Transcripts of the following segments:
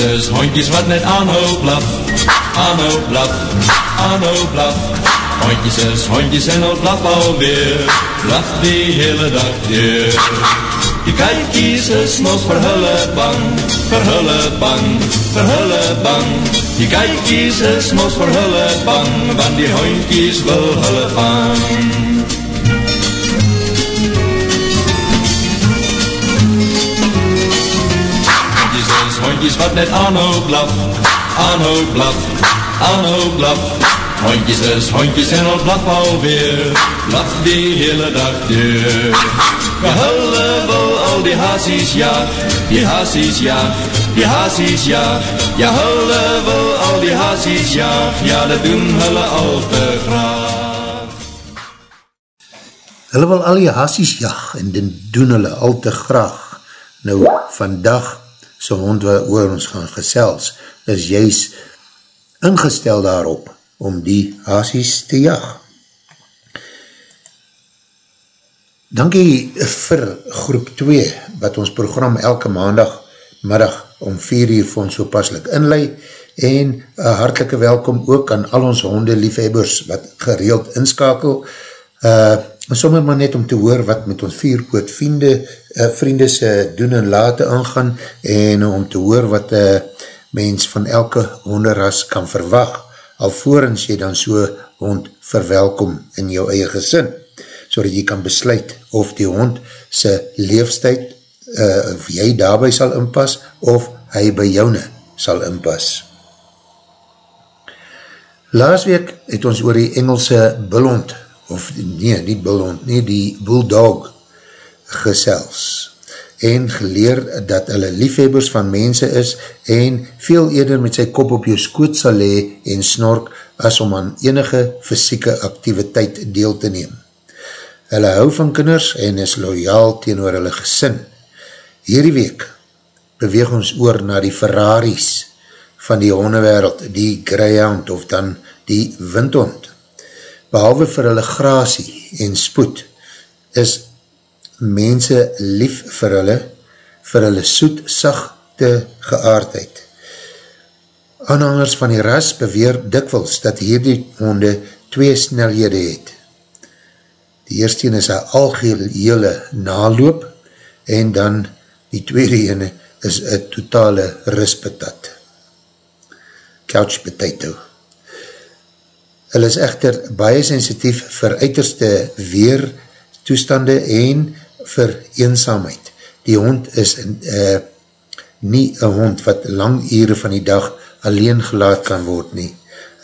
is hondjes wat net aanhou blaf, aanhou blaf, aanhou blaf. Hondjes is hondjes en al blaf alweer, blaf die hele dag deur. Die kijkies is mos vir hulle bang, vir hulle bang, vir hulle bang. Die kijkies is mos vir hulle bang, want die hondjies wil hulle vang. Hondjes wat net aanhou blaf, aanhou blaf, aanhou blaf. Hondjes is hondjes en al blaf alweer, blaf die hele dag deur. Ja, hulle wil al die haasies jaag, die haasies jaag, die haasies jaag. Ja, hulle wil al die haasies jaag, ja, dat doen hulle al te graag. Hulle wil al die haasies jaag en dit doen hulle al te graag. Nou, vandag so hond waar ons gaan gesels, is juist ingestel daarop om die haasies te jag. Dankie vir groep 2, wat ons program elke maandag middag om 4 uur vir ons so paslik inlei, en een hartelike welkom ook aan al ons honde liefhebbers wat gereeld inskakel, uh, sommer maar net om te hoor wat met ons vierpoot vriende, uh, vriende se doen en late aangaan en om te hoor wat uh, mens van elke honderras kan verwag alvorens jy dan so hond verwelkom in jou eie gesin so dat jy kan besluit of die hond sy leefstijd uh, of jy daarby sal inpas of hy by joune sal inpas. Laas week het ons oor die Engelse Bullhond of nee, nie bulhond, nie die bulldog gesels en geleer dat hulle liefhebbers van mense is en veel eerder met sy kop op jou skoot sal lee en snork as om aan enige fysieke activiteit deel te neem. Hulle hou van kinders en is loyaal teen oor hulle gesin. Hierdie week beweeg ons oor na die Ferraris van die hondewereld, die Greyhound of dan die Windhond behalwe vir hulle grasie en spoed, is mense lief vir hulle, vir hulle soet, sachte geaardheid. Aanhangers van die ras beweer dikwels dat hierdie honde twee snelhede het. Die eerste ene is een algehele naloop en dan die tweede ene is een totale rispetat. Couch potato. Hulle is echter baie sensitief vir uiterste weer toestande en vir eenzaamheid. Die hond is uh, nie een hond wat lang ure van die dag alleen gelaat kan word nie.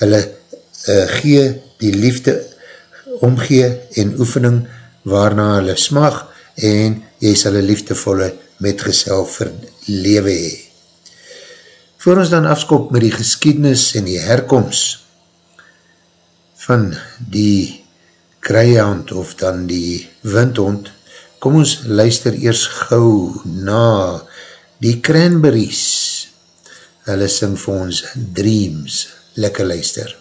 Hulle uh, gee die liefde omgee en oefening waarna hulle smag en jy sal een liefdevolle metgesel vir lewe hee. Voor ons dan afskop met die geskiednis en die herkomst van die krijhand of dan die windhond, kom ons luister eers gauw na die cranberries. Hulle sing vir ons dreams. Lekker luister.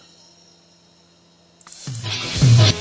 MUZIEK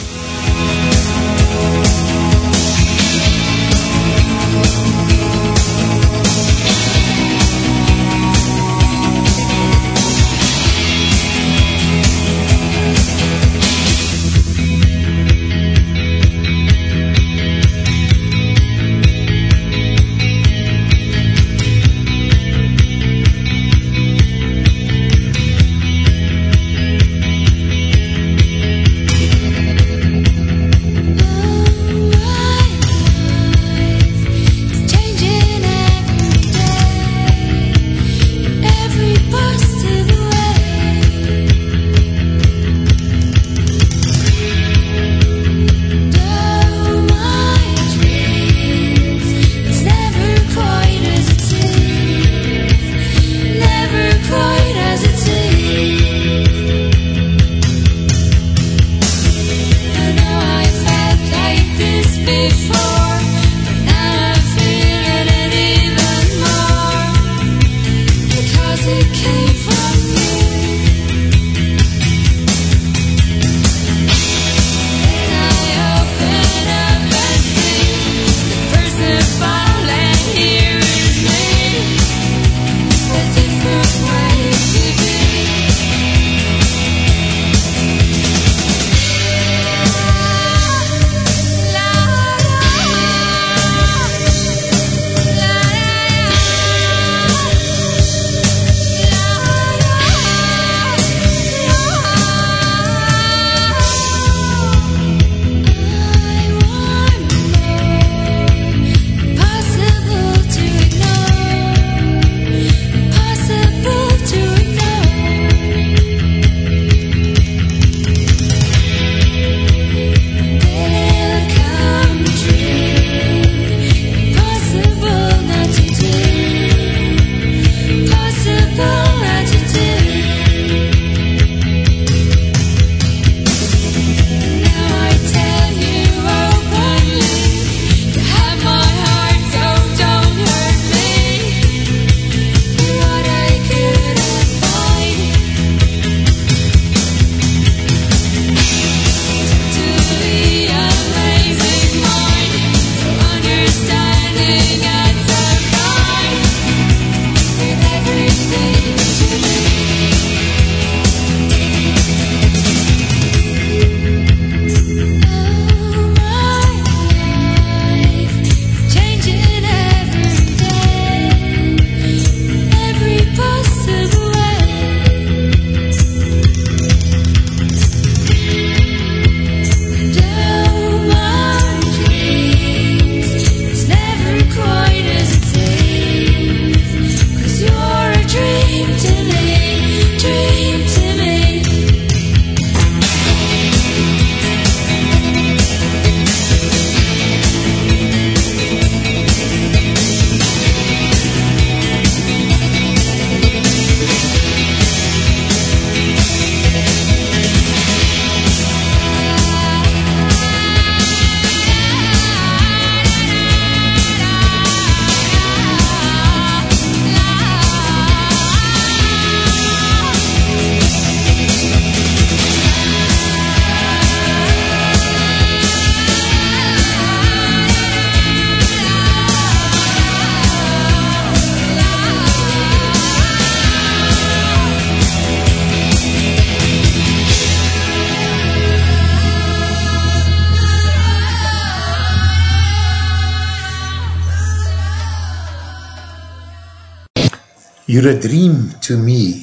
You're a dream to me,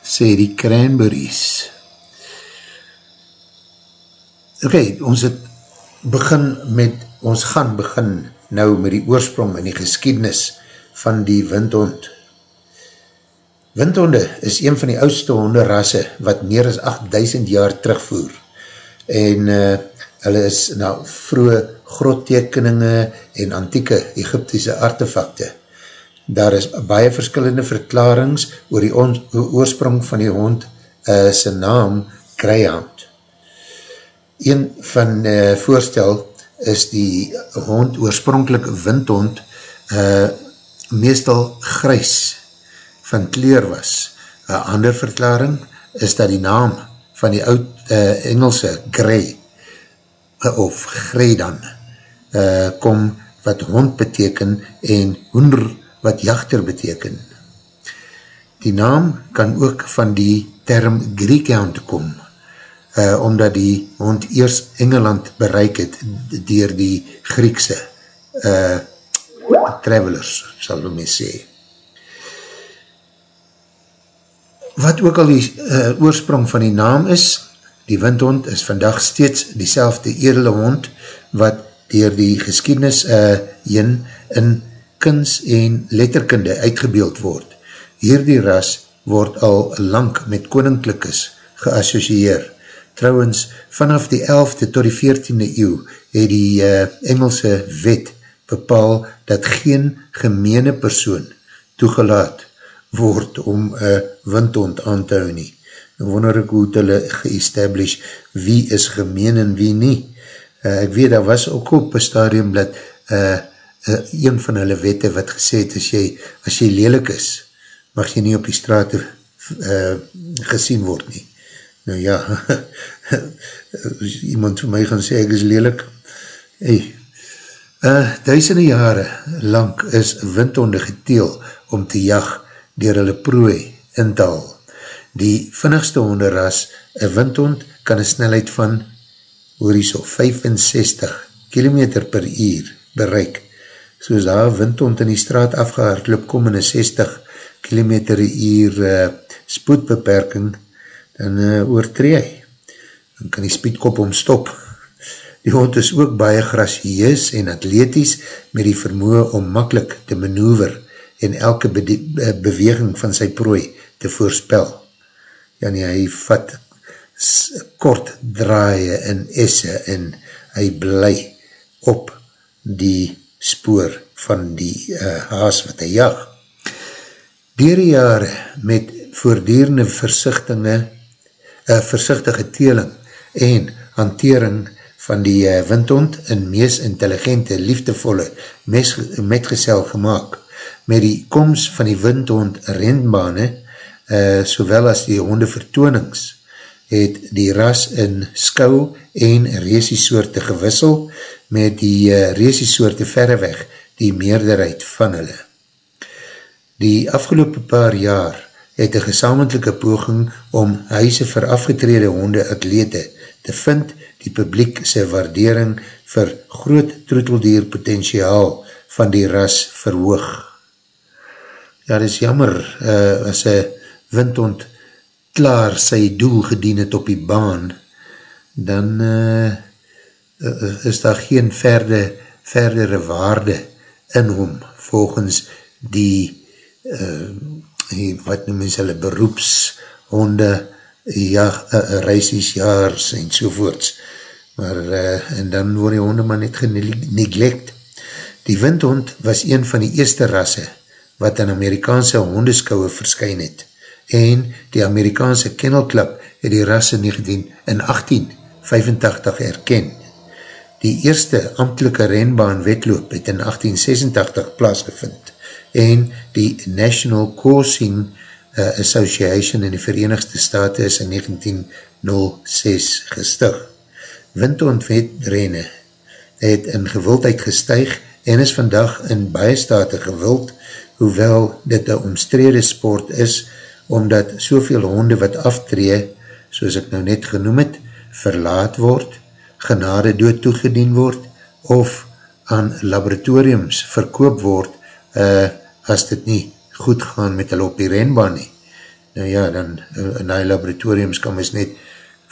sê die cranberries. Ok, ons het begin met, ons gaan begin nou met die oorsprong en die geskiednis van die windhond. Windhonde is een van die oudste honderrasse wat meer as 8000 jaar terugvoer en uh, hulle is na vroege grottekeninge en antieke Egyptiese artefakte. Daar is baie verskillende verklarings oor die oorsprong van die hond uh, sy naam Greyhound. Een van uh, voorstel is die hond oorspronkelijk windhond uh, meestal grys van kleur was. Een ander verklaring is dat die naam van die oud uh, Engelse grey uh, of grey dan uh, kom wat hond beteken en hoender wat jachter beteken. Die naam kan ook van die term Greekhound kom, uh, omdat die hond eers Engeland bereik het dier die Griekse uh, travelers, sal we mee sê. Wat ook al die uh, oorsprong van die naam is, die windhond is vandag steeds die selfde edele hond, wat dier die geskiednis uh, in, in kins en letterkunde uitgebeeld word. Hierdie ras word al lang met koninklikes geassocieer. Trouwens, vanaf die 11e tot die 14e eeuw het die uh, Engelse wet bepaal dat geen gemeene persoon toegelaat word om een windhond aan te hou nie. Nou wonder ek hoe het hulle ge-establish wie is gemeen en wie nie. Uh, ek weet, daar was ook op een stadium dat uh, uh, een van hulle wette wat gesê het, as jy, as jy lelik is, mag jy nie op die straat uh, gesien word nie. Nou ja, iemand vir my gaan sê, ek is lelik. Hey, uh, duisende jare lang is windhonde geteel om te jag dier hulle prooi in taal. Die vinnigste honderras, een windhond, kan een snelheid van, hoor jy so, 65 km per uur bereik. Soos daar windhond in die straat afgehaard loop, kom in een 60 km uur uh, spoedbeperking, dan uh, oortree hy. Dan kan die speedkop omstop. Die hond is ook baie gracieus en atleties met die vermoe om makkelijk te manoeuvre en elke be beweging van sy prooi te voorspel. Ja nie, hy vat kort draaie in esse en hy bly op die spoor van die uh, haas wat hy jag. Dier die jare met voordierende versichtinge, uh, versichtige teling en hantering van die uh, windhond in mees intelligente, liefdevolle metgesel gemaakt met die komst van die windhond renbane, uh, sowel as die honde vertoonings, het die ras in skou en reesiesoorte gewissel, met die uh, reesiesoorte verreweg die meerderheid van hulle. Die afgelopen paar jaar het een gesamentlijke poging om huise vir afgetrede honde atlete te vind die publiek sy waardering vir groot troeteldier potentiaal van die ras verhoog ja, dit is jammer, uh, as een windhond klaar sy doel gedien het op die baan, dan uh, is daar geen verde, verdere waarde in hom, volgens die, uh, die wat noem ons hulle, beroepshonde, ja, uh, reisiesjaars en sovoorts, maar, uh, en dan word die honde maar net geneglect. Die windhond was een van die eerste rasse, wat in Amerikaanse hondeskouwe verskyn het. En die Amerikaanse Kennel Club het die ras in 1885 erken. Die eerste amtelike renbaan wetloop het in 1886 plaasgevind en die National Coursing uh, Association in die Verenigde Staten is in 1906 gestig. Windontwetrene het in gewildheid gestuig en is vandag in baie state gewild hoewel dit een omstrede sport is, omdat soveel honde wat aftree, soos ek nou net genoem het, verlaat word, genade dood toegedien word, of aan laboratoriums verkoop word, uh, as dit nie goed gaan met hulle op die renbaan nie. Nou ja, dan in die laboratoriums kan mys net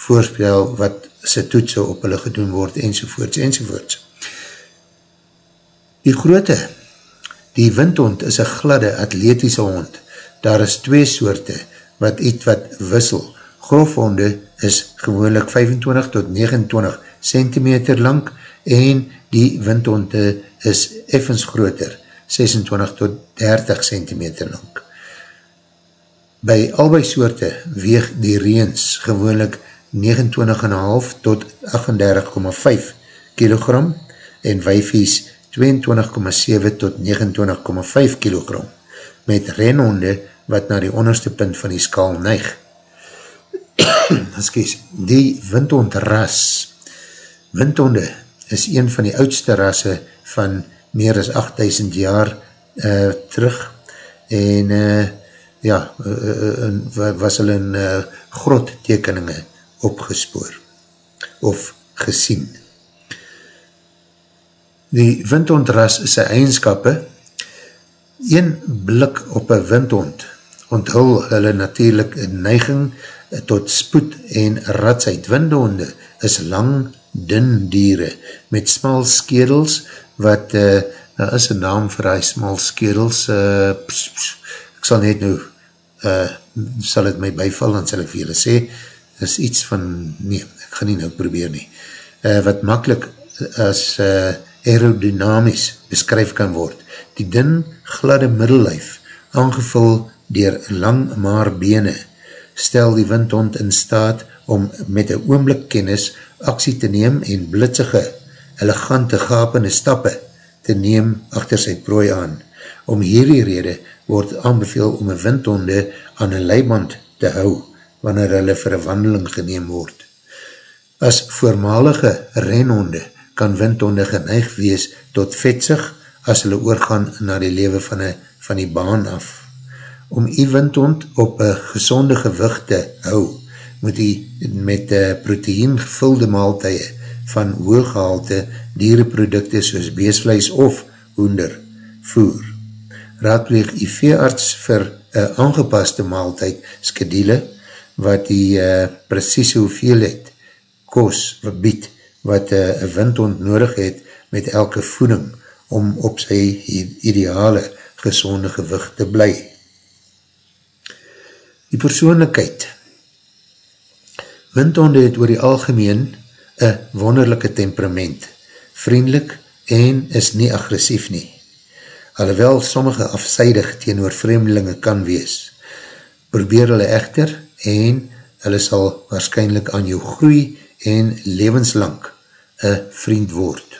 voorspel wat sy toetse op hulle gedoen word, enzovoorts, enzovoorts. Die groote, die windhond is een gladde atletische hond. Daar is twee soorte wat iets wat wissel. Grofhonde is gewoonlik 25 tot 29 centimeter lang en die windhonde is effens groter, 26 tot 30 centimeter lang. By albei soorte weeg die reens gewoonlik 29,5 tot 38,5 kilogram en wijfies 22,7 tot 29,5 kilogram met renhonde wat na die onderste punt van die skaal neig. die windhondras windhonde is een van die oudste rasse van meer as 8000 jaar uh, terug en uh, ja, uh, uh, was hulle in uh, grot tekeninge opgespoor of gesien. Die windhondras is sy eigenskappe een blik op een windhond onthul hulle natuurlijk een neiging tot spoed en ratsheid. Windhonde is lang, dun dieren met smal skedels wat, uh, daar is een naam vir die smal skedels, uh, pss, pss, ek sal net nou, uh, sal het my bijval, dan sal ek vir julle sê, is iets van, nee, ek gaan nie nou probeer nie, uh, wat makkelijk as uh, aerodynamisch beskryf kan word. Die dun, gladde middellijf, aangevul dier lang maar bene, stel die windhond in staat om met een oomblik kennis aksie te neem en blitsige, elegante gapende stappe te neem achter sy prooi aan. Om hierdie rede word aanbeveel om een windhonde aan een leiband te hou wanneer hulle vir een wandeling geneem word. As voormalige renhonde kan windhonde geneig wees tot vetsig as hulle oorgaan na die lewe van, die, van die baan af. Om die windhond op een gezonde gewicht te hou, moet die met proteïen gevulde maaltuie van hooggehalte dierenprodukte soos beesvleis of hoender voer. Raadpleeg die veearts vir een aangepaste maaltuig skedule wat die uh, precieze hoeveelheid kos bied wat uh, een windhond nodig het met elke voeding om op sy ideale gezonde gewicht te bly. Die persoonlijkheid Windhonde het oor die algemeen een wonderlijke temperament, vriendelik en is nie agressief nie. Alhoewel sommige afseidig teenoor vreemdelinge kan wees, probeer hulle echter en hulle sal waarschijnlijk aan jou groei en levenslang een vriend word.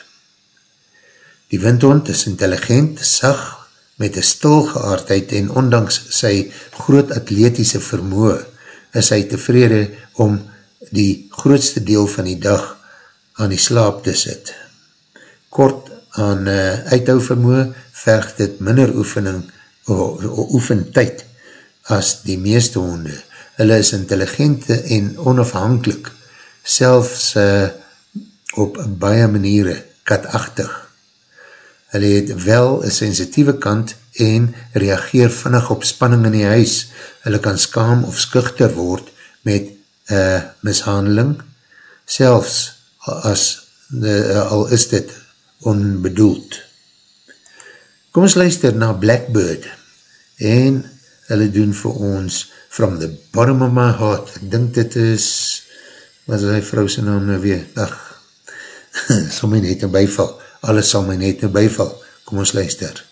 Die windhond is intelligent, sag, met een stilgeaardheid en ondanks sy groot atletische vermoe is hy tevrede om die grootste deel van die dag aan die slaap te sit. Kort aan uh, uithou vermoe verg dit minder oefening o, o, oefentijd as die meeste honde. Hulle is intelligente en onafhankelijk, selfs uh, op baie maniere katachtig. Hulle het wel een sensitieve kant en reageer vinnig op spanning in die huis. Hulle kan skaam of skuchter word met uh, mishandeling, selfs as uh, al is dit onbedoeld. Kom ons luister na Blackbird en hulle doen vir ons From the Bottom of My Heart. Ek dink dit is, wat is die vrou sy naam nou weer? Ach, sal my net nou bijval. Alles sal my net nou bijval. Kom ons luister.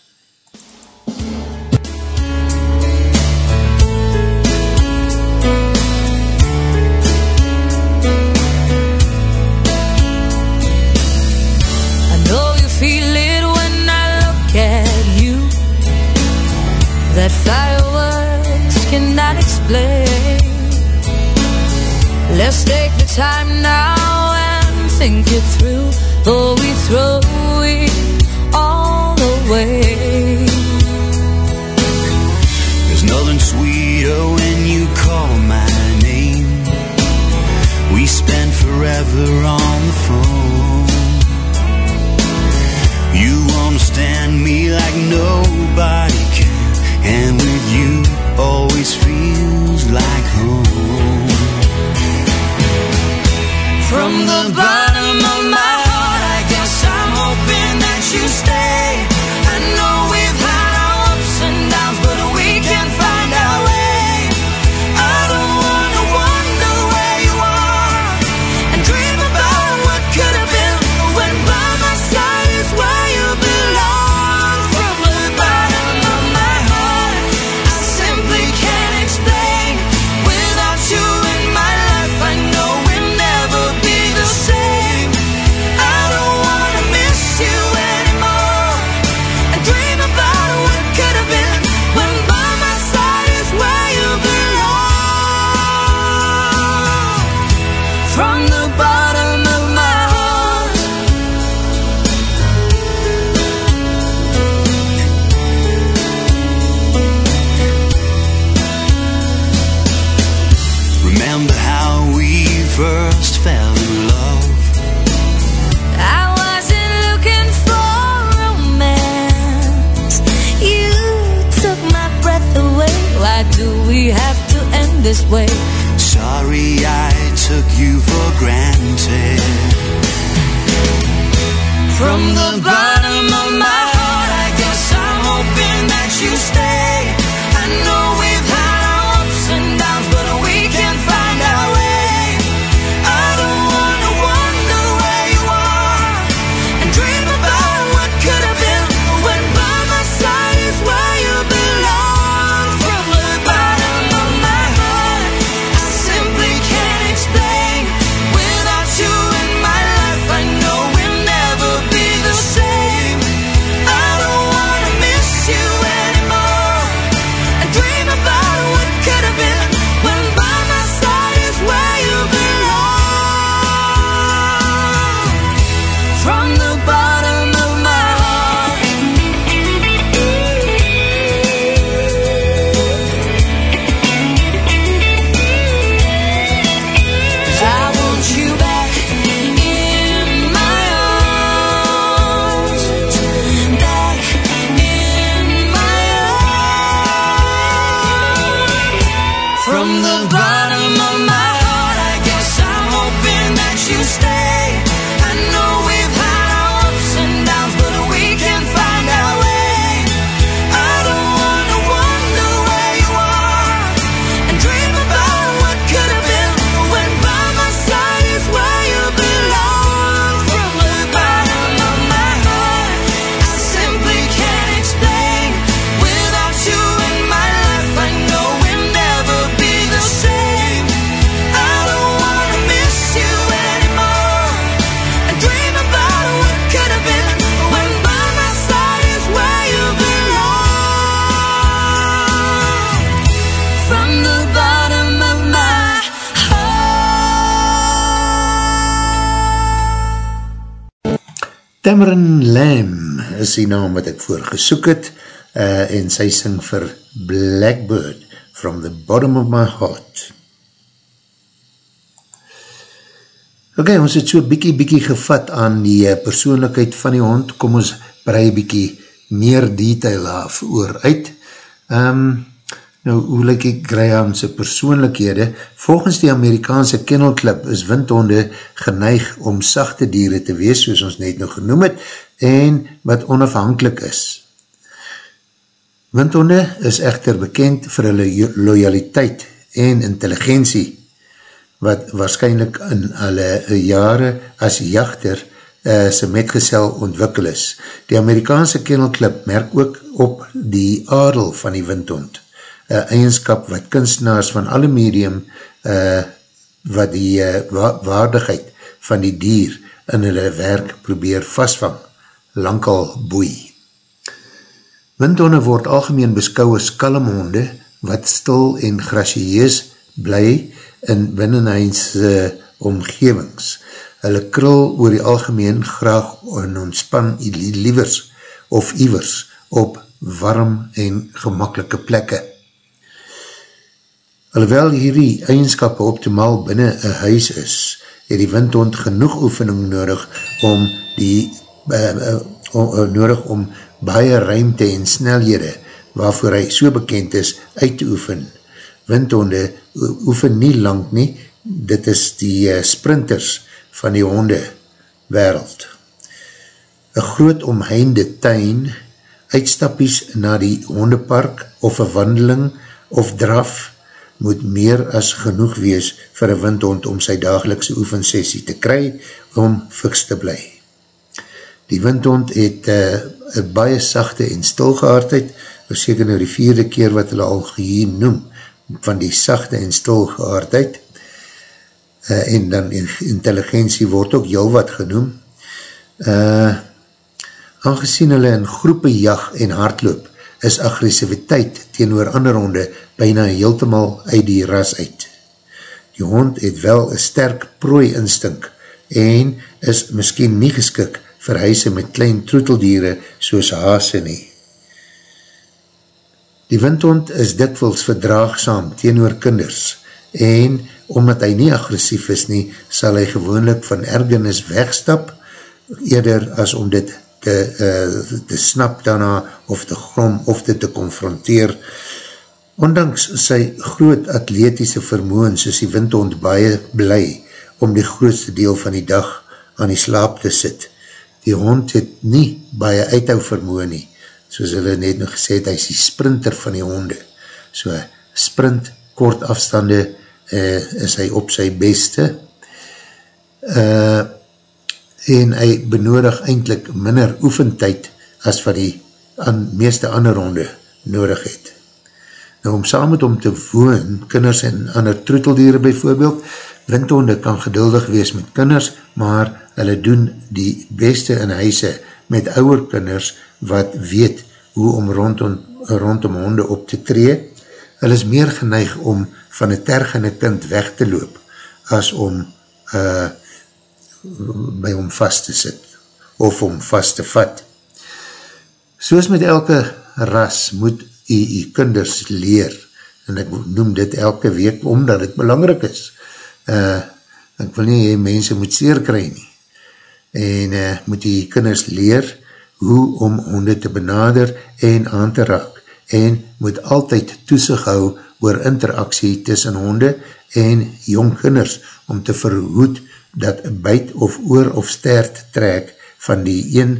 this way. Sorry I took you for granted. From the bottom of my Cameron Lamb is die naam wat ek voor gesoek het uh, en sy sing vir Blackbird from the bottom of my heart. Ok, ons het so bykie bykie gevat aan die uh, persoonlijkheid van die hond, kom ons brei bykie meer detail af oor uit. Um, Nou, hoe lyk ek Grahamse persoonlikhede? Volgens die Amerikaanse Kennel Club is windhonde geneig om sachte dieren te wees, soos ons net nog genoem het, en wat onafhankelijk is. Windhonde is echter bekend vir hulle loyaliteit en intelligentie, wat waarschijnlijk in hulle jare as jachter uh, sy metgesel ontwikkel is. Die Amerikaanse Kennel Club merk ook op die adel van die windhond uh, eigenskap wat kunstenaars van alle medium uh, wat die uh, wa waardigheid van die dier in hulle werk probeer vastvang, lankal boei. Windhonde word algemeen beskou as kalmhonde wat stil en gracieus bly in binnenhuise uh, omgevings. Hulle krul oor die algemeen graag en ontspan lievers of ivers op warm en gemakkelike plekke. Alhoewel hierdie eigenskap optimaal binnen een huis is, het die windhond genoeg oefening nodig om die uh, uh, uh, nodig om baie ruimte en snelhede waarvoor hy so bekend is uit te oefen. Windhonde oefen nie lang nie, dit is die uh, sprinters van die honde wereld. Een groot omheinde tuin, uitstappies na die hondepark of een wandeling of draf, moet meer as genoeg wees vir een windhond om sy dagelikse oefensessie te kry om fiks te bly. Die windhond het uh, baie sachte en stilgehaardheid, verseker nou die vierde keer wat hulle al geheen noem, van die sachte en stilgehaardheid, uh, en dan intelligentie word ook jou wat genoem, uh, aangezien hulle in groepe jag en hardloop, is agressiviteit teenoor ander honde bijna heeltemal uit die ras uit. Die hond het wel een sterk prooi instink en is miskien nie geskik vir huise met klein troeteldiere soos haase nie. Die windhond is dikwils verdraagsam teenoor kinders en omdat hy nie agressief is nie, sal hy gewoonlik van ergernis wegstap eerder as om dit te, uh, te snap daarna of te grom of dit te confronteer. Ondanks sy groot atletiese vermoens is die windhond baie bly om die grootste deel van die dag aan die slaap te sit. die hond het nie baie uithou vermoe nie, soos hulle net nog gesê het, hy is die sprinter van die honde, so sprint, kort afstande, uh, is hy op sy beste, uh, en hy benodig eindelijk minder oefentijd as wat die an, meeste ander honde nodig het. Nou om saam met hom te woon, kinders en ander troeteldiere bijvoorbeeld, windhonde kan geduldig wees met kinders, maar hulle doen die beste in huise met ouwer kinders wat weet hoe om rondom, rondom honde op te tree. Hulle is meer geneig om van een tergende kind weg te loop as om uh, by hom vast te sit of om vast te vat. Soos met elke ras moet jy jy kinders leer en ek noem dit elke week omdat het belangrijk is. Uh, ek wil nie jy mense moet seer kry nie en uh, moet jy kinders leer hoe om honde te benader en aan te raak en moet altyd toesig hou oor interaksie tussen honde en jong kinders om te verhoed dat byt of oor of stert trek van die een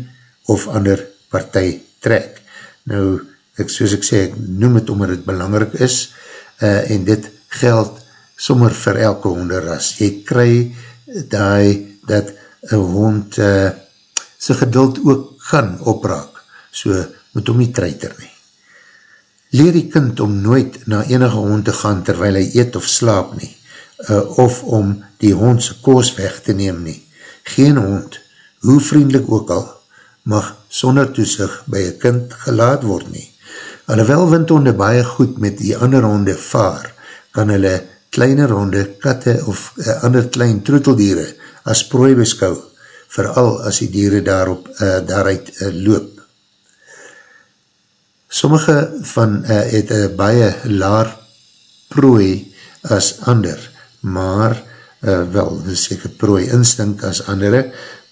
of ander partij trek. Nou, ek, soos ek sê, ek noem het omdat het belangrijk is uh, en dit geld sommer vir elke honderras. Jy kry die dat een hond uh, sy geduld ook gaan opraak, so moet hom nie treiter nie. Leer die kind om nooit na enige hond te gaan terwijl hy eet of slaap nie uh, of om die hondse koos weg te neem nie. Geen hond, hoe vriendelik ook al, mag sonder toesig by een kind gelaat word nie. Alhoewel windhonde baie goed met die ander honde vaar, kan hulle kleine honde, katte of uh, ander klein troeteldiere as prooi beskou, vooral as die diere daarop, uh, daaruit uh, loop. Sommige van uh, het uh, baie laar prooi as ander, maar uh, wel, dit is seker prooi instink as andere,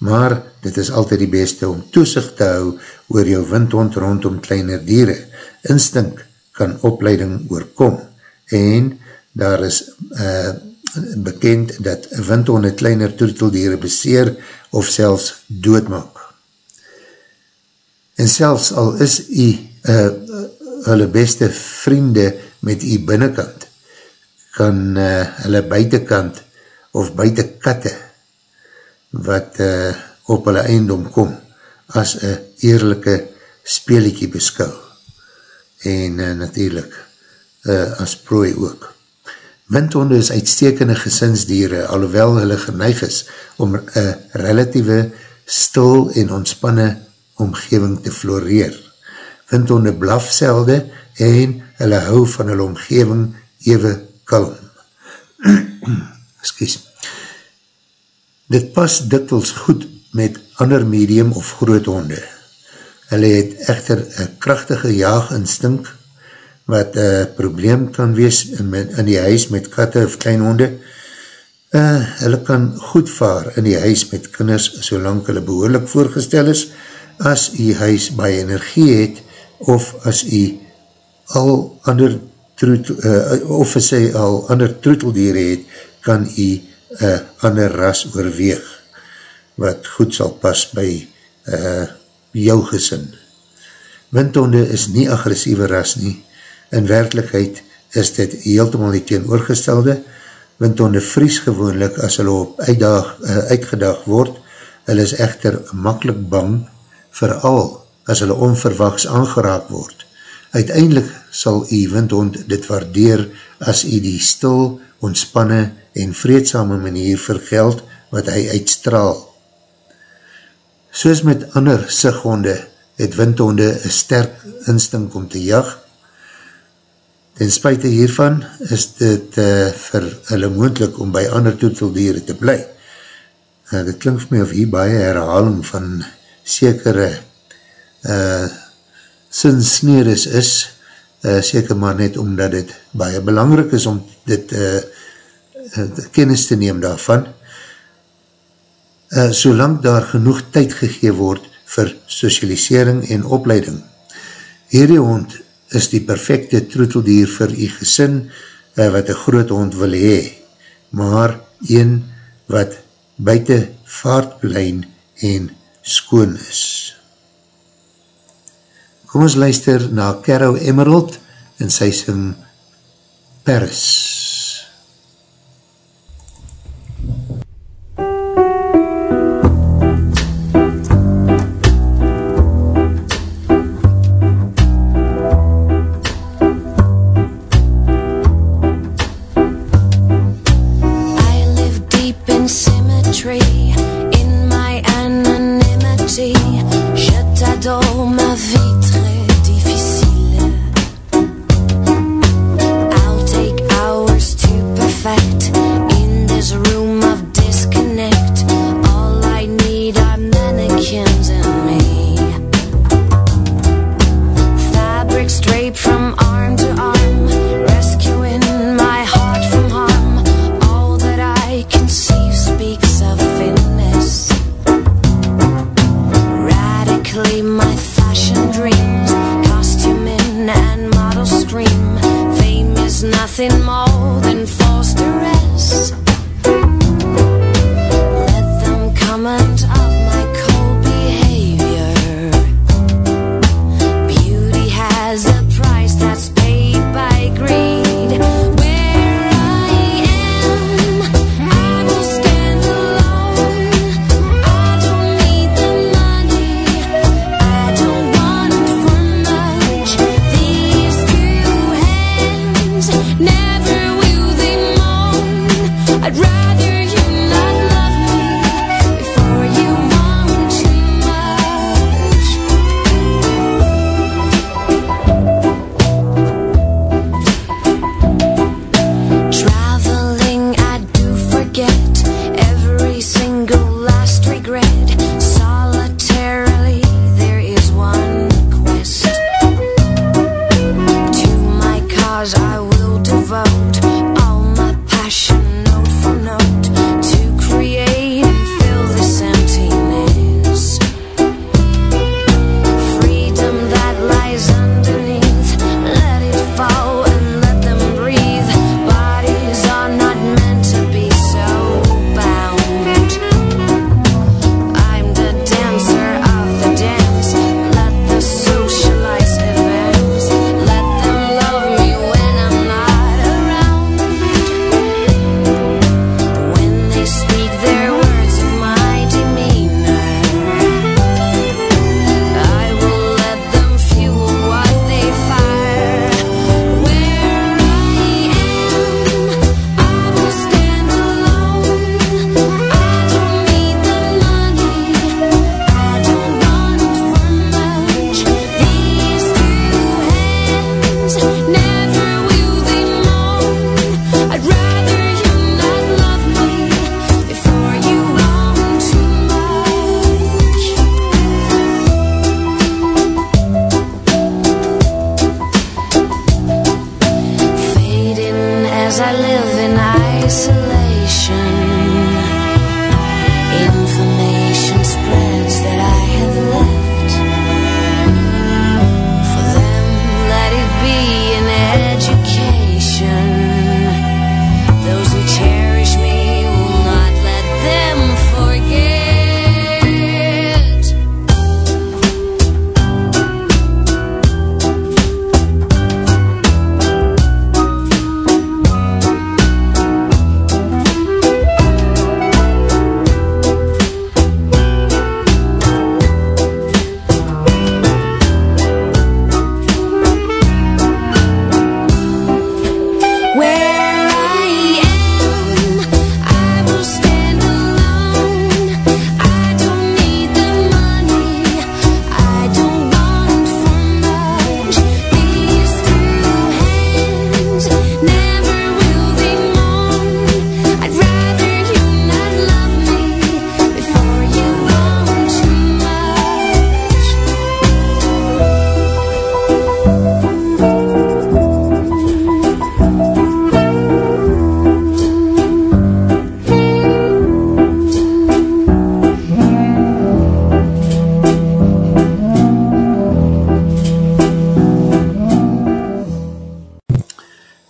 maar dit is altyd die beste om toezicht te hou oor jou windhond rondom kleiner dieren. Instink kan opleiding oorkom en daar is uh, bekend dat windhonde kleiner toeteldieren beseer of selfs doodmaak. En selfs al is jy uh, hulle beste vriende met jy binnenkant, kan uh, hulle buitenkant of buitenkatte wat uh, op hulle eindom kom as een eerlijke speeliekie beskou en uh, natuurlijk uh, as prooi ook. Windhonde is uitstekende gesinsdiere alhoewel hulle geneig is om een relatieve stil en ontspanne omgeving te floreer. Windhonde blaf selde en hulle hou van hulle omgeving even kalm. Excuse. Dit pas dikwels goed met ander medium of groot honde. Hulle het echter een krachtige jaaginstink wat een probleem kan wees in, in die huis met katte of klein honde. Uh, hulle kan goed vaar in die huis met kinders solang hulle behoorlik voorgestel is as die huis baie energie het of as die al ander troetel, uh, of as hy al ander troeteldiere het, kan hy uh, ander ras oorweeg, wat goed sal pas by uh, jou gesin. Windhonde is nie agressieve ras nie, in werkelijkheid is dit heeltemal die teenoorgestelde, windhonde vries gewoonlik as hulle op uitdag, uh, uitgedag word, hulle is echter makkelijk bang, vooral as hulle onverwachts aangeraak word. Uiteindelik sal die windhond dit waardeer as hy die stil, ontspanne en vreedsame manier vergeld wat hy uitstraal. Soos met ander sighonde het windhonde een sterk instink om te jag. Ten spuite hiervan is dit uh, vir hulle moendlik om by ander toeteldiere te bly. Uh, dit klink vir my of hier baie herhaling van sekere uh, sinsneeris is, uh, seker maar net omdat het baie belangrik is om dit uh, uh, kennis te neem daarvan, uh, solang daar genoeg tyd gegee word vir socialisering en opleiding. Hierdie hond is die perfecte troeteldier vir die gesin uh, wat een groot hond wil hee, maar een wat buiten vaartplein en skoon is. Kom ons luister na Caro Emerald en sy sing Paris. Paris.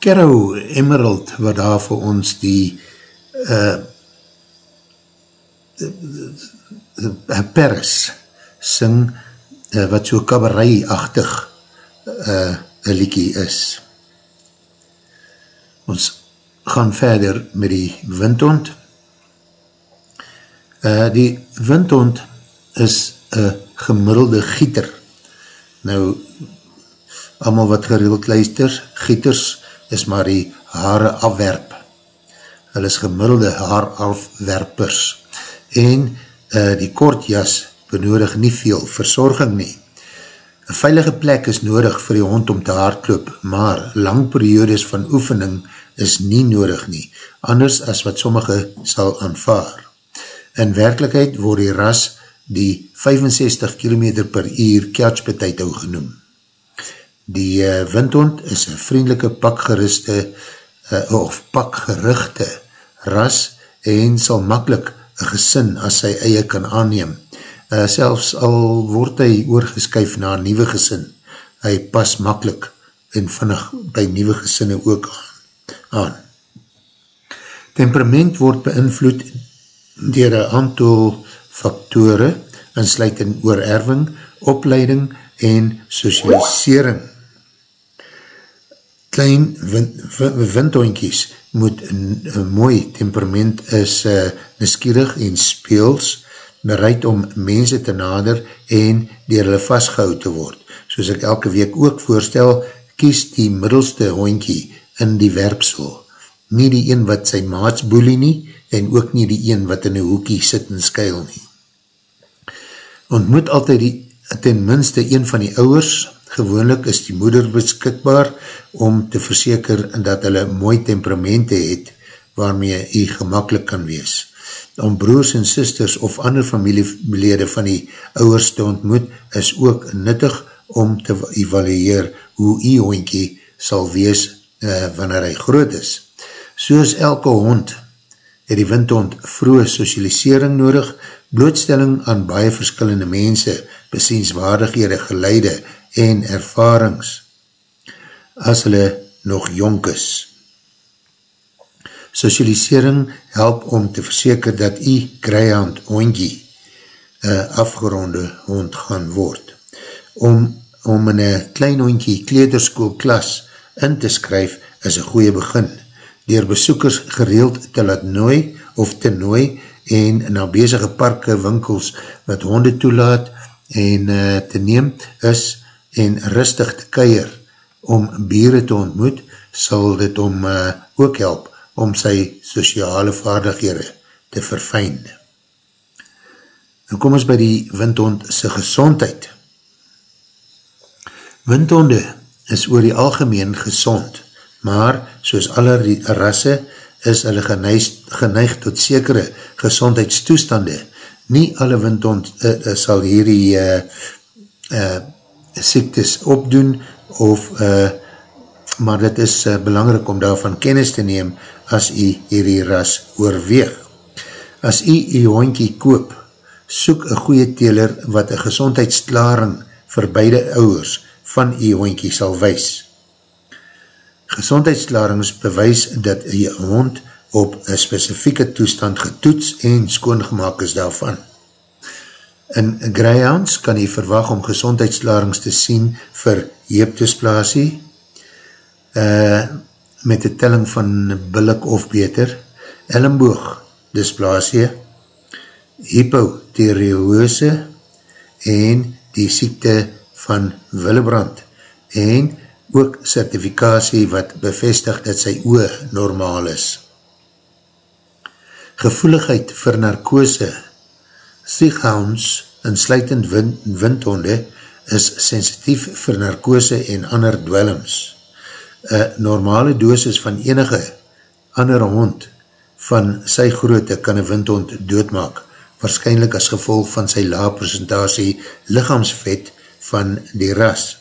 Caro Emerald, wat daar vir ons die uh, Paris sing uh, wat so kabarai-achtig uh, een liekie is. Ons gaan verder met die windhond. Uh, die windhond is een gemiddelde gieter. Nou, allemaal wat gereeld luister, gieters is maar die haare afwerp. Hulle is gemiddelde haar afwerpers. En uh, die kortjas benodig nie veel verzorging nie. Een veilige plek is nodig vir die hond om te haardloop, maar lang periodes van oefening is nie nodig nie, anders as wat sommige sal aanvaar. In werkelijkheid word die ras die 65 km per uur kjatspetijtou genoem. Die uh, windhond is een vriendelike pakgeriste uh, of pakgerichte ras en sal makkelijk een gesin as sy eie kan aanneem. Uh, selfs al word hy oorgeskyf na nieuwe gesin, hy pas makkelijk en vinnig by nieuwe gesinne ook aan. Temperament word beïnvloed dier een aantal faktore, insluit in oorerving, opleiding en socialisering. Klein windhondkies moet een mooi temperament is uh, neskierig en speels, bereid om mense te nader en dier hulle vastgehoud te word. Soos ek elke week ook voorstel, kies die middelste hondkie in die werpsel. Nie die een wat sy maats boelie nie, en ook nie die een wat in die hoekie sit en skuil nie. Ontmoet altyd die, ten minste een van die ouwers, gewoonlik is die moeder beskikbaar om te verseker dat hulle mooi temperamente het waarmee hy gemakkelijk kan wees. Om broers en sisters of ander familielede van die ouwers te ontmoet is ook nuttig om te evalueer hoe die hoentjie sal wees uh, wanneer hy groot is. Soos elke hond het die windhond vroege socialisering nodig, blootstelling aan baie verskillende mense, besienswaardighede, geleide en ervarings, as hulle nog jonk is. Socialisering help om te verseker dat die greyhound hondjie een afgeronde hond gaan word. Om, om in een klein hondjie klederskool klas in te skryf is een goeie begin dier besoekers gereeld te laat nooi of te nooi en na bezige parke, winkels wat honde toelaat en uh, te neem is en rustig te keier om bieren te ontmoet, sal dit om uh, ook help om sy sociale vaardighede te verfijn. En kom ons by die windhond sy gezondheid. Windhonde is oor die algemeen gezond maar soos alle rasse is hulle geneig, geneig tot sekere gezondheidstoestande. Nie alle windhond uh, uh, sal hierdie uh, uh, siektes opdoen of uh, maar dit is uh, belangrijk om daarvan kennis te neem as jy hierdie ras oorweeg. As jy jy hondkie koop, soek een goeie teler wat een gezondheidsklaring vir beide ouwers van jy hondkie sal wees. Gezondheidslarings bewys dat jy hond op een specifieke toestand getoets en skoongemaak is daarvan. In Greyhounds kan jy verwag om gezondheidslarings te sien vir heepdysplasie, uh, met die telling van billik of beter, ellenboog dysplasie, hypotheriose en die siekte van Willebrand en ook certifikatie wat bevestig dat sy oor normaal is. Gevoeligheid vir narkose Sieghounds en sluitend wind, windhonde is sensitief vir narkose en ander dwellings. Een normale dosis van enige ander hond van sy grootte kan een windhond doodmaak, waarschijnlijk as gevolg van sy laag presentatie lichaamsvet van die ras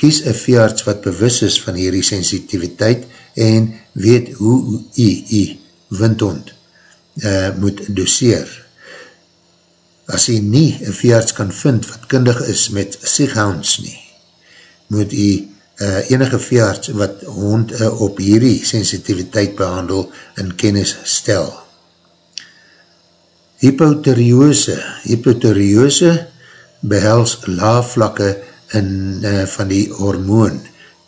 kies een veearts wat bewus is van hierdie sensitiviteit en weet hoe jy jy windhond uh, moet doseer. As jy nie een veearts kan vind wat kundig is met sighounds nie, moet jy uh, enige veearts wat hond uh, op hierdie sensitiviteit behandel in kennis stel. Hypotheriose, hypotheriose behels laafvlakke in, uh, van die hormoon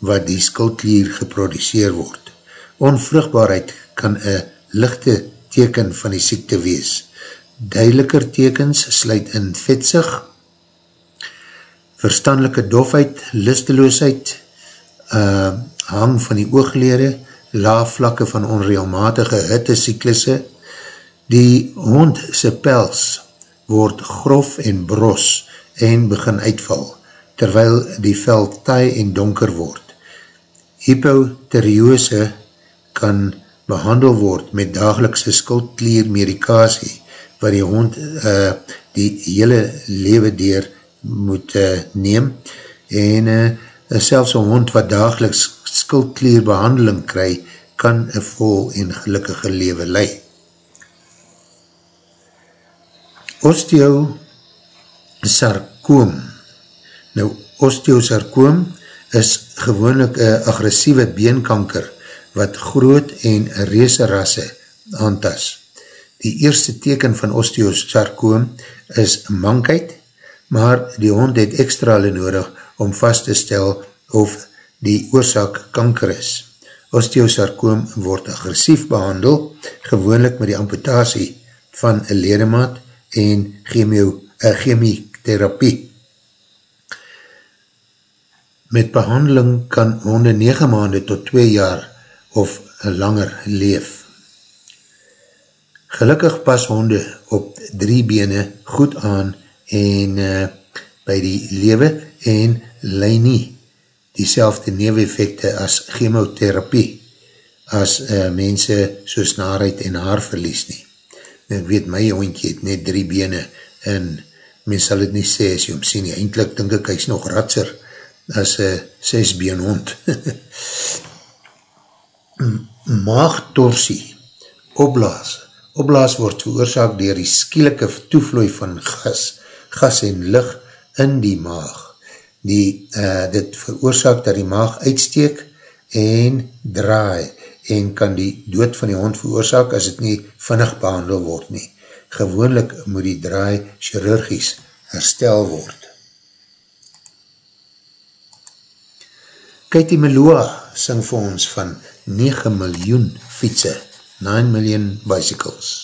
wat die skuldklier geproduceer word. Onvrugbaarheid kan een lichte teken van die siekte wees. Duideliker tekens sluit in vetsig, verstandelike dofheid, listeloosheid, uh, hang van die ooglede, laafvlakke van onrealmatige hittesyklisse, Die hond sy pels word grof en bros en begin uitval, terwyl die vel taai en donker word. Hypotheriose kan behandel word met dagelikse skuldkleer waar die hond uh, die hele lewe deur moet uh, neem, en uh, selfs een hond wat dageliks skuldkleer behandeling kry, kan een vol en gelukkige lewe leid. osteosarkoom. Nou, osteosarkoom is gewoonlik een agressieve beenkanker wat groot en reeserasse aantas. Die eerste teken van osteosarkoom is mankheid, maar die hond het extra nodig om vast te stel of die oorzaak kanker is. Osteosarkoom word agressief behandel, gewoonlik met die amputatie van een ledemaat en chemio, uh, chemietherapie. Met behandeling kan honde 9 maanden tot 2 jaar of langer leef. Gelukkig pas honde op drie bene goed aan en uh, by die lewe en lei nie die selfde neeweffecte as chemotherapie as uh, mense soos naarheid en haar verlies nie. Ek weet my hondje het net drie bene en mens sal het nie sê as jy hom sien nie, eindelijk dink ek hy is nog ratser as een sesbeen hond. Maagtorsie opblaas opblaas word veroorzaak dier die skielike toevlooi van gas gas en licht in die maag die, uh, dit veroorzaak dat die maag uitsteek en draai en kan die dood van die hond veroorzaak as het nie vinnig behandel word nie. Gewoonlik moet die draai chirurgies herstel word. Katie Meloa sing vir ons van 9 miljoen fietsen, 9 million bicycles.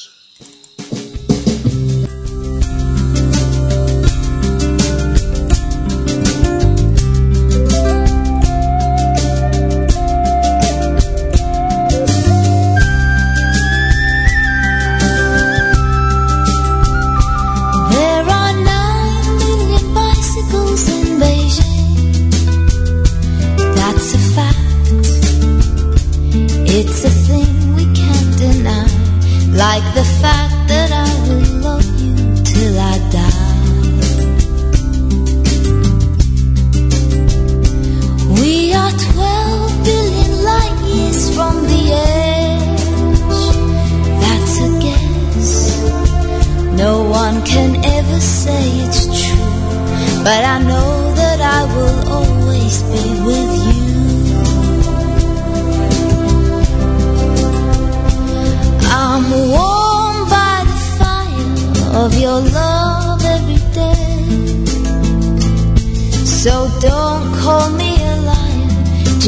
like the fact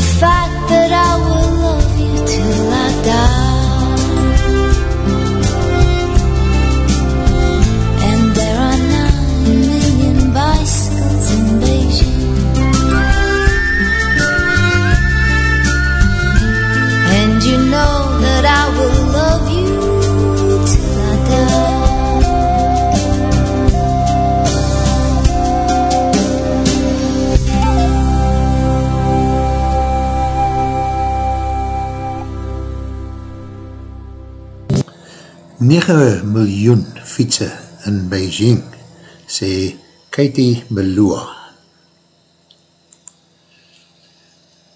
the fact 9 miljoen fietsen in Beijing, sê Katie Melua.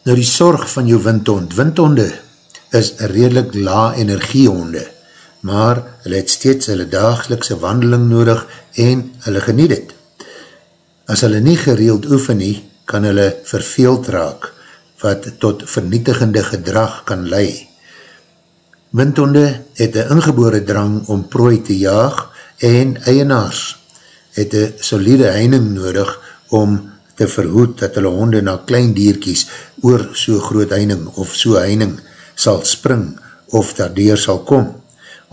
Nou die sorg van jou windhond. Windhonde is redelijk la energiehonde, maar hulle het steeds hulle dagelikse wandeling nodig en hulle geniet het. As hulle nie gereeld oefen nie, kan hulle verveeld raak, wat tot vernietigende gedrag kan leie Windhonde het een ingebore drang om prooi te jaag en eienaars het een solide heining nodig om te verhoed dat hulle honde na klein dierkies oor so groot heining of so heining sal spring of daardoor sal kom.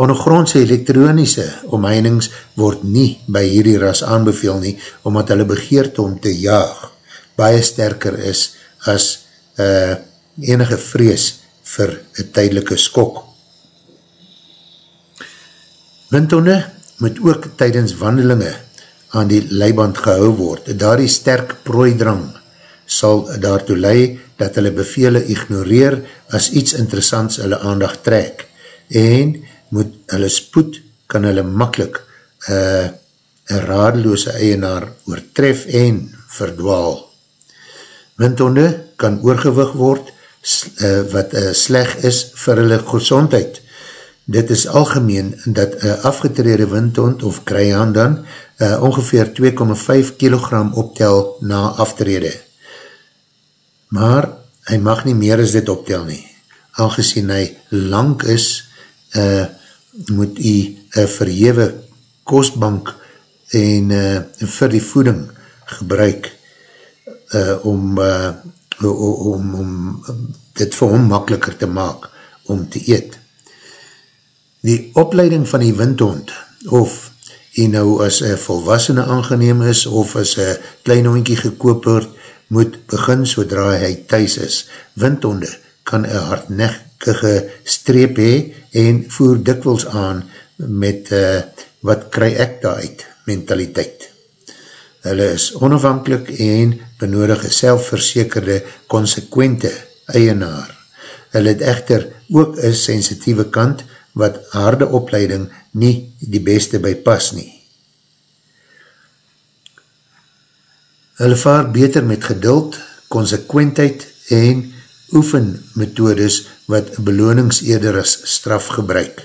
Ondergrondse elektronische omheinings word nie by hierdie ras aanbeveel nie, omdat hulle begeerte om te jaag baie sterker is as uh, enige vrees vir een tydelike skok. Windhonde moet ook tydens wandelinge aan die leiband gehou word. Daar die sterk prooidrang sal daartoe lei dat hulle bevele ignoreer as iets interessants hulle aandag trek en moet hulle spoed kan hulle makkelijk uh, een radeloose eienaar oortref en verdwaal. Windhonde kan oorgewig word uh, wat uh, sleg is vir hulle gezondheid dit is algemeen dat een afgetrede windhond of krijhaan dan uh, ongeveer 2,5 kilogram optel na aftrede. Maar hy mag nie meer as dit optel nie. Aangezien hy lang is, uh, moet hy een verhewe kostbank en uh, vir die voeding gebruik uh, om, uh, om, om dit vir hom makkeliker te maak om te eet die opleiding van die windhond, of hy nou as een volwassene aangeneem is, of as een klein hondkie gekoop word, moet begin sodra hy thuis is. Windhonde kan een hardnekkige streep hee en voer dikwels aan met uh, wat kry ek daar uit mentaliteit. Hulle is onafhankelijk en benodig een selfverzekerde, consequente eienaar. Hulle het echter ook een sensitieve kant, wat harde opleiding nie die beste by pas nie. Hulle vaar beter met geduld, consequentheid en oefenmethodes wat belonings eerder as straf gebruik.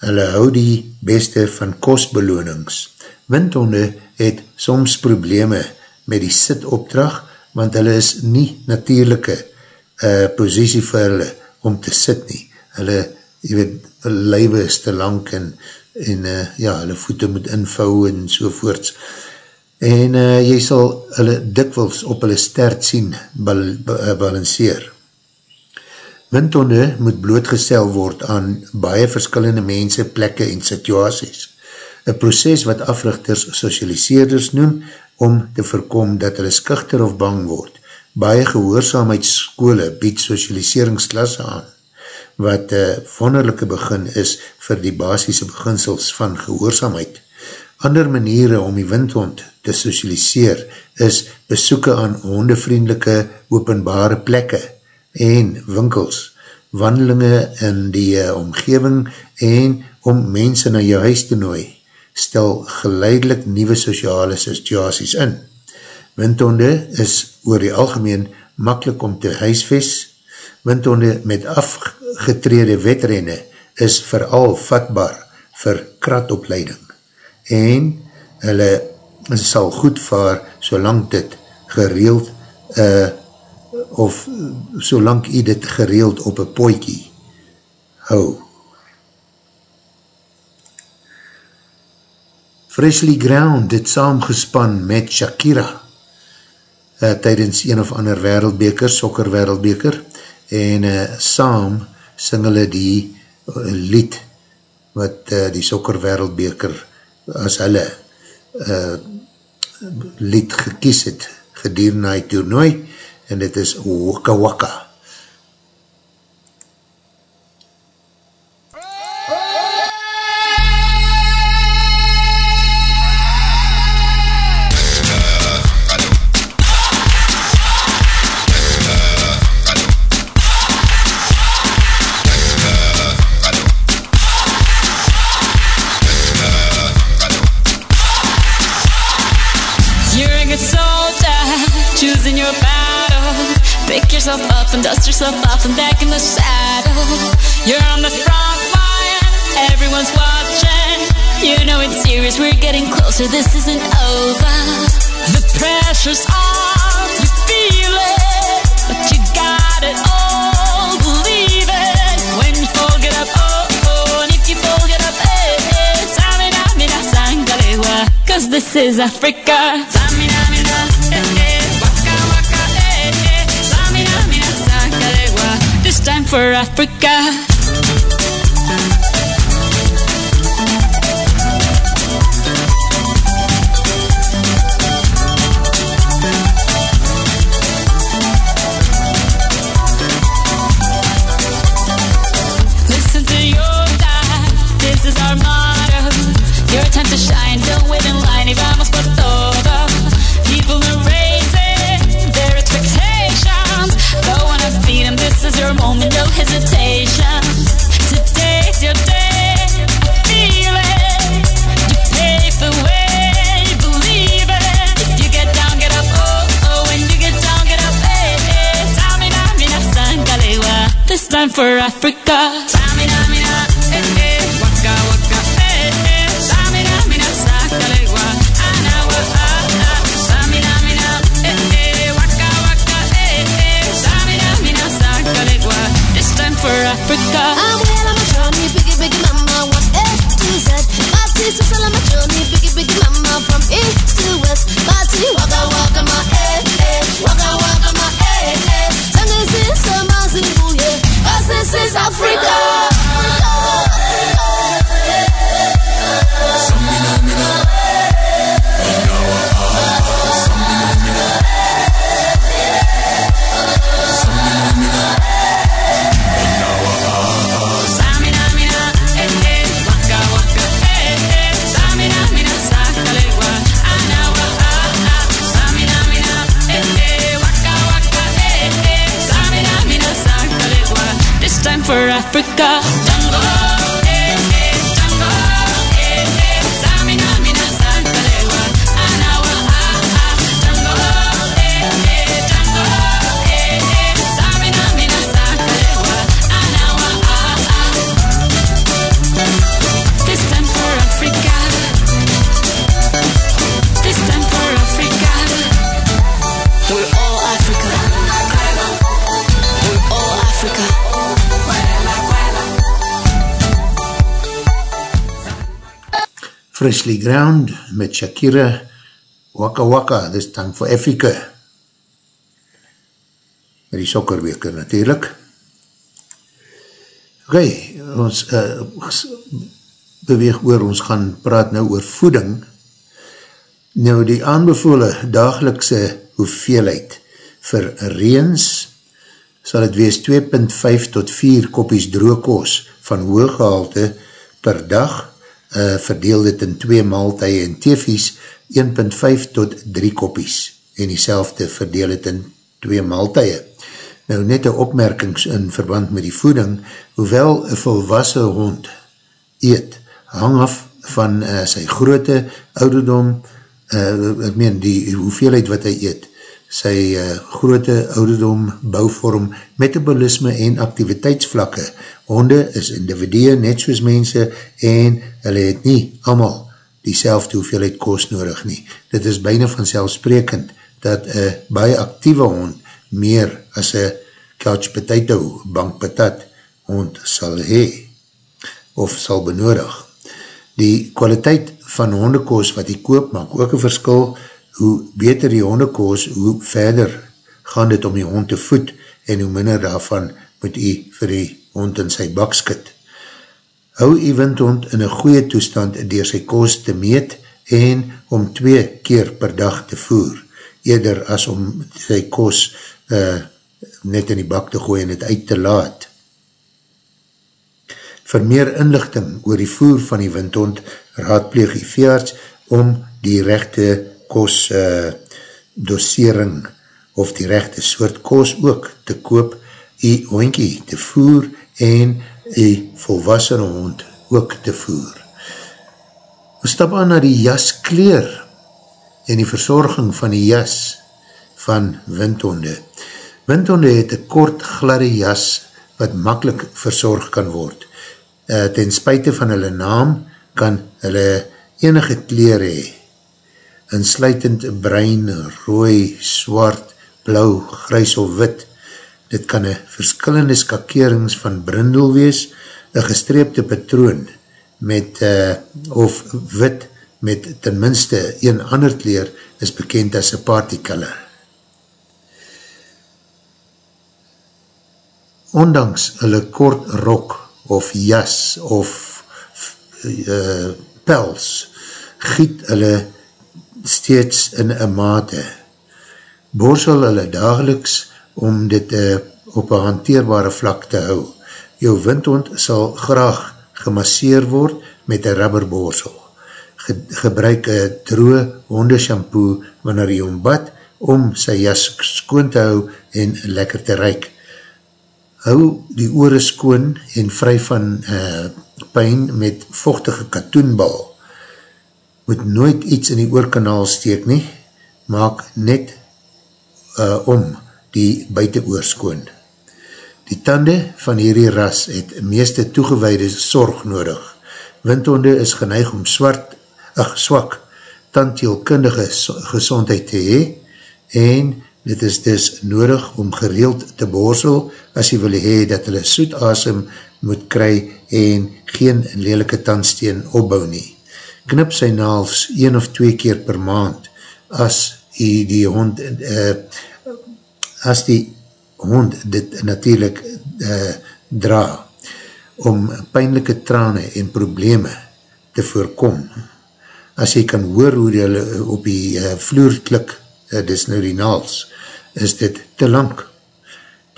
Hulle hou die beste van kostbelonings. Windhonde het soms probleme met die sitopdrag, want hulle is nie natuurlijke uh, positie vir hulle om te sit nie. Hulle jy weet, lywe is te lang en, en uh, ja, hulle voete moet invou en sovoorts. En uh, jy sal hulle dikwels op hulle stert sien bal, uh, balanceer. Windhonde moet blootgestel word aan baie verskillende mense, plekke en situaties. Een proces wat africhters socialiseerders noem om te voorkom dat hulle skichter of bang word. Baie gehoorzaamheidsskole bied socialiseringsklasse aan wat een wonderlijke begin is vir die basisse beginsels van gehoorzaamheid. Ander maniere om die windhond te socialiseer is besoeken aan hondevriendelike openbare plekke en winkels, wandelinge in die uh, omgeving en om mense na jou huis te nooi, stel geleidelik nieuwe sociale situaties in. Windhonde is oor die algemeen makkelijk om te huisvest, windhonde met afgegeven getrede wetrenne is vooral vatbaar vir kratopleiding en hulle sal goed vaar solang dit gereeld uh, of solank jy dit gereeld op een poikie hou. Freshly Ground het saamgespan met Shakira uh, tydens een of ander wereldbeker, sokker wereldbeker en uh, saam sing hulle die uh, lied wat uh, die sokker wereldbeker as hulle uh, lied gekies het gedurende na die toernooi en dit is Waka Waka. Freshly Ground met Shakira Waka Waka, this time for Africa met die sokkerweker natuurlijk. Ok, ons uh, beweeg oor, ons gaan praat nou oor voeding. Nou die aanbevole dagelikse hoeveelheid vir reens sal het wees 2.5 tot 4 kopies droogkos van hooggehalte per dag uh, verdeel dit in 2 maaltuie en teefies 1.5 tot 3 kopies en die selfde verdeel het in 2 maaltuie. Nou net een opmerkings in verband met die voeding, hoewel een volwassen hond eet, hang af van uh, sy grootte, ouderdom, uh, ek meen die hoeveelheid wat hy eet, sy uh, grootte, ouderdom, bouwvorm, metabolisme en activiteitsvlakke. Honde is individue net soos mense en hulle het nie allemaal die selfde hoeveelheid kost nodig nie. Dit is bijna vanzelfsprekend dat een baie actieve hond meer as een couch potato bank patat hond sal hee of sal benodig. Die kwaliteit van hondekoos wat die koop maak ook een verskil, hoe beter die hondekoos, hoe verder gaan dit om die hond te voed en hoe minder daarvan moet jy vir die hond in sy bak skit. Hou jy windhond in een goeie toestand door sy koos te meet en om twee keer per dag te voer, eerder as om sy koos uh, net in die bak te gooi en het uit te laat. Vir meer inlichting oor die voer van die windhond, raadpleeg die veearts om die rechte koos uh, dosering of die rechte soort koos ook te koop, die hoinkie te voer en die volwassene hond ook te voer. We stap aan na die jaskleer en die verzorging van die jas van windhonde. Windhonde het een kort gladde jas wat makkelijk verzorg kan word. Uh, ten spuite van hulle naam kan hulle enige kleer hee. In sluitend bruin, rooi, swart, blauw, grys of wit. Dit kan een verskillende skakerings van brindel wees, een gestreepte patroon met uh, of wit met ten minste een ander kleer is bekend as een party color. Ondanks hulle kort rok of jas of uh, pels giet hulle steeds in een mate. Borsel hulle dageliks om dit uh, op een hanteerbare vlak te hou. Jou windhond sal graag gemasseer word met een rubberborsel. Ge gebruik een droe hondeshampoo wanneer jy ombad om sy jas skoon te hou en lekker te reik hou die oore skoon en vry van uh, pijn met vochtige katoenbal. Moet nooit iets in die oorkanaal steek nie, maak net uh, om die buitenoor skoon. Die tande van hierdie ras het meeste toegeweide sorg nodig. Windhonde is geneig om swart, ach, swak, tandheelkundige gezondheid te hee en dit is dus nodig om gereeld te borsel as jy wil hee dat hulle soet asem moet kry en geen lelike tandsteen opbou nie. Knip sy naals een of twee keer per maand as die, die hond uh, as die hond dit natuurlijk uh, dra om pijnlijke trane en probleme te voorkom. As jy kan hoor hoe die hulle op die uh, vloer klik, uh, dis nou die naals, is dit te lang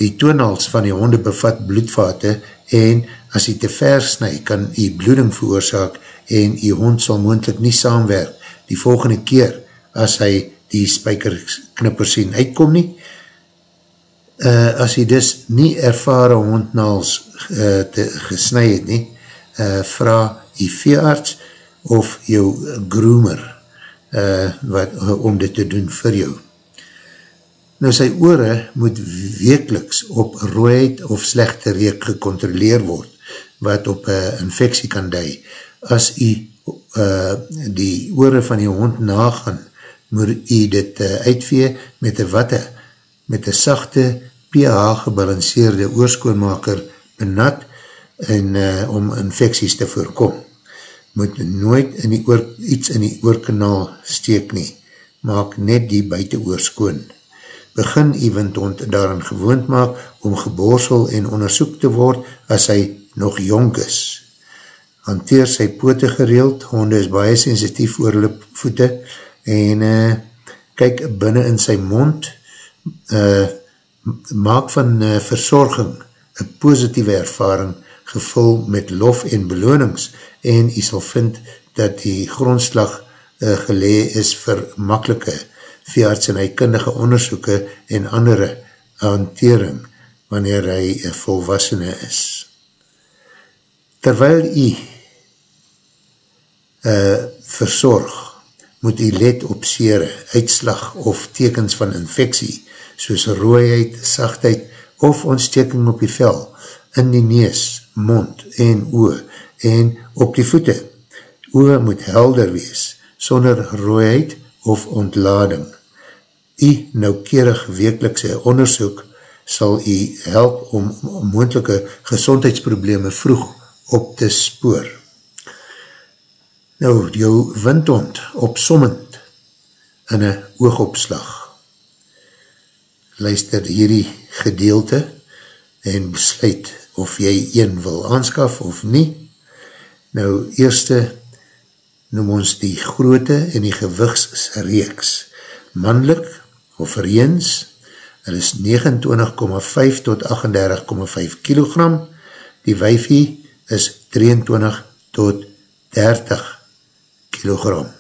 Die toonhals van die honde bevat bloedvate en as hy te ver snij, kan hy bloeding veroorzaak en die hond sal moendlik nie saamwerk die volgende keer as hy die spijkerknipper sien uitkom nie. Uh, as hy dus nie ervare hondnals uh, te gesnij het nie, uh, vraag die veearts of jou groomer uh, wat, om dit te doen vir jou. Nou sy oore moet wekeliks op rooiheid of slechte reek gecontroleer word, wat op uh, infectie kan dui. As jy uh, die oore van die hond nagaan, moet jy dit uh, uitvee met een watte, met een sachte pH gebalanceerde oorskoonmaker benat en uh, om infecties te voorkom. Moet nooit in die oor, iets in die oorkanaal steek nie, maak net die buiten oorskoon begin Ewendhond daarin gewoond maak om geborsel en onderzoek te word as hy nog jong is. Hanteer sy poote gereeld, honde is baie sensitief oor hulle voete en uh, kyk binnen in sy mond, uh, maak van uh, verzorging een positieve ervaring gevul met lof en belonings en jy sal vind dat die grondslag uh, gelee is vir makkelike veearts en hy kundige onderzoeke en andere hantering wanneer hy volwassene is. Terwyl hy uh, verzorg, moet hy let op sere, uitslag of tekens van infectie, soos rooiheid, sachtheid of ontsteking op die vel, in die nees, mond en oe, en op die voete. Oe moet helder wees, sonder rooiheid of ontlading. die noukeurig weeklikse onderzoek sal u help om moendelike gezondheidsprobleme vroeg op te spoor. Nou, jou windhond opsommend in een oogopslag. Luister hierdie gedeelte en besluit of jy een wil aanskaf of nie. Nou, eerste noem ons die groote en die gewigsreeks. Mannelijk of reens, hulle is 29,5 tot 38,5 kilogram, die wijfie is 23 tot 30 kilogram.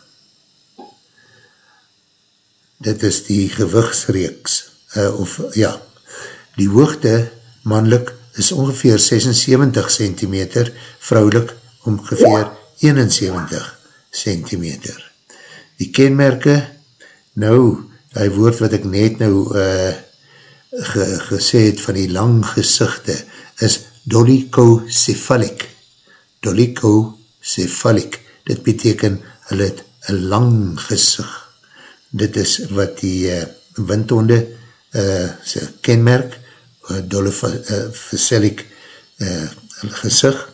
Dit is die gewigsreeks, uh, of ja, die hoogte mannelijk is ongeveer 76 cm, vrouwelijk ongeveer 71 cm. Die kenmerke, nou, die woord wat ek net nou uh, ge, gesê het van die lang gezichte, is dolicocephalic. Dolicocephalic. Dit beteken, hulle het een lang gezicht. Dit is wat die uh, windhonde uh, kenmerk, uh, dolicocephalic uh, gezicht.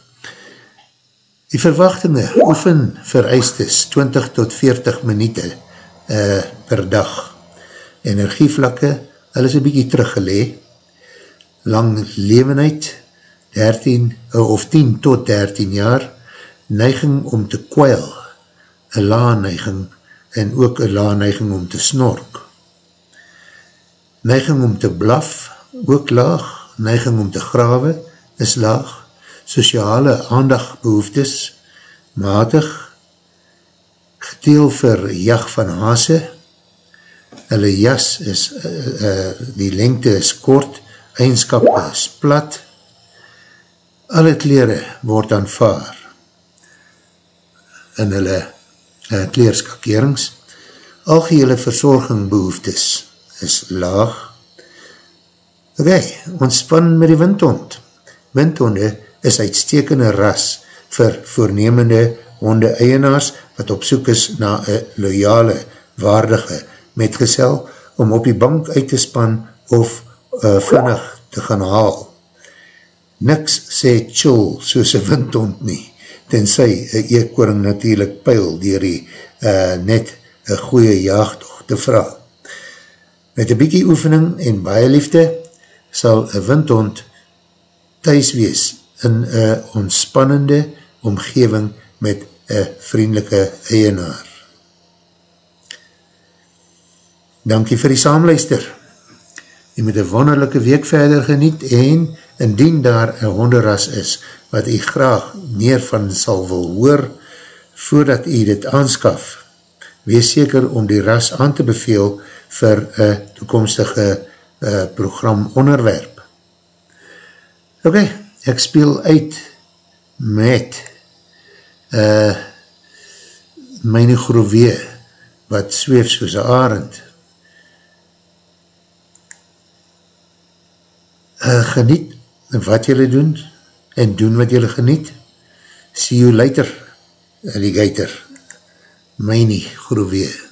Die verwachtinge oefen vereist is 20 tot 40 minuut uh, per dag. Energievlakke, hulle is een bykie teruggelee. Lang levenheid, 13 of 10 tot 13 jaar. Neiging om te kwijl, een laanneiging en ook een laanneiging om te snork. Neiging om te blaf, ook laag. Neiging om te grawe, is laag. Sociale aandagbehoeftes, matig, geteel vir jag van hase, hulle jas is, uh, uh, die lengte is kort, eindskap is plat, alle kleren word aanvaar. In hulle uh, kleerskakerings, algehele verzorging behoeftes is laag, ok, ontspan met die windhond, windhonde is uitstekende ras vir voornemende honde eienaars wat op soek is na een loyale, waardige metgesel om op die bank uit te span of uh, vinnig te gaan haal. Niks sê chill soos een windhond nie, tenzij een eekkoring natuurlijk peil dier die uh, net een goeie jaagtocht te vraag. Met een bykie oefening en baie liefde sal een windhond thuis wees in een ontspannende omgeving met een vriendelike eienaar. Dankie vir die saamluister. Jy moet een wonderlijke week verder geniet en indien daar een honderras is wat jy graag meer van sal wil hoor voordat jy dit aanskaf, wees seker om die ras aan te beveel vir een toekomstige uh, program onderwerp. Okay ek speel uit met uh, myne groewee wat zweef soos een arend. Uh, geniet wat jylle doen en doen wat jylle geniet. See you later, alligator, myne groewee.